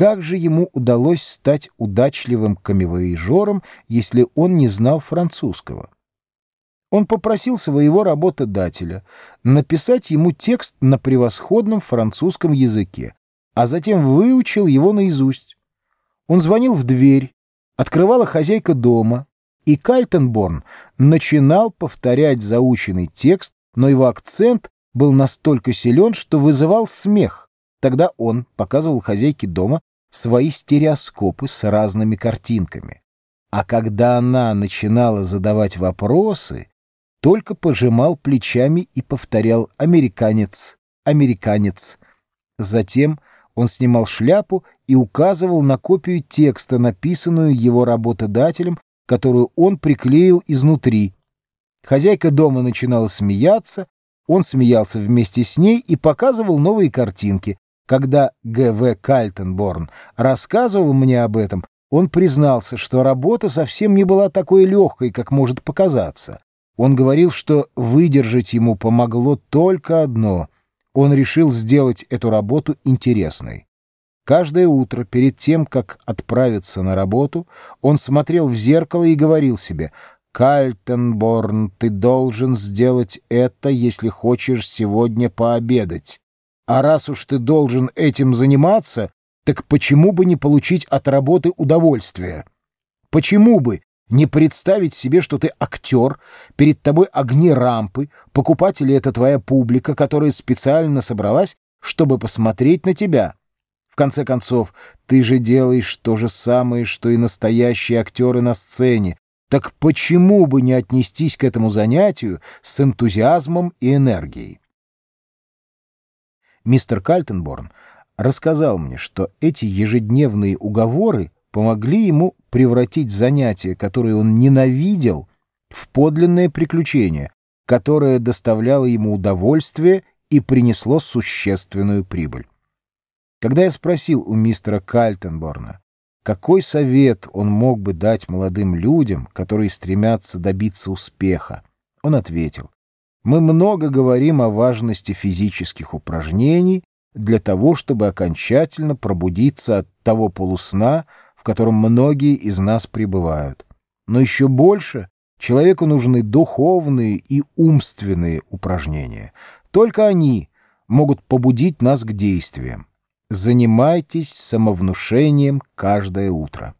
Как же ему удалось стать удачливым камевоежором, если он не знал французского? Он попросил своего работодателя написать ему текст на превосходном французском языке, а затем выучил его наизусть. Он звонил в дверь, открывала хозяйка дома, и Кальтенборн начинал повторять заученный текст, но его акцент был настолько силен, что вызывал смех. Тогда он показывал хозяйке дома свои стереоскопы с разными картинками. А когда она начинала задавать вопросы, только пожимал плечами и повторял «американец, американец». Затем он снимал шляпу и указывал на копию текста, написанную его работодателем, которую он приклеил изнутри. Хозяйка дома начинала смеяться, он смеялся вместе с ней и показывал новые картинки. Когда Г.В. Кальтенборн рассказывал мне об этом, он признался, что работа совсем не была такой легкой, как может показаться. Он говорил, что выдержать ему помогло только одно — он решил сделать эту работу интересной. Каждое утро, перед тем, как отправиться на работу, он смотрел в зеркало и говорил себе «Кальтенборн, ты должен сделать это, если хочешь сегодня пообедать. А раз уж ты должен этим заниматься, так почему бы не получить от работы удовольствие? Почему бы не представить себе, что ты актер, перед тобой огни рампы, покупатели — это твоя публика, которая специально собралась, чтобы посмотреть на тебя. В конце концов, ты же делаешь то же самое, что и настоящие актеры на сцене. Так почему бы не отнестись к этому занятию с энтузиазмом и энергией? Мистер Кальтенборн рассказал мне, что эти ежедневные уговоры помогли ему превратить занятие, которое он ненавидел, в подлинное приключение, которое доставляло ему удовольствие и принесло существенную прибыль. Когда я спросил у мистера Кальтенборна, какой совет он мог бы дать молодым людям, которые стремятся добиться успеха, он ответил, «Мы много говорим о важности физических упражнений для того, чтобы окончательно пробудиться от того полусна, в котором многие из нас пребывают. Но еще больше человеку нужны духовные и умственные упражнения. Только они могут побудить нас к действиям. Занимайтесь самовнушением каждое утро.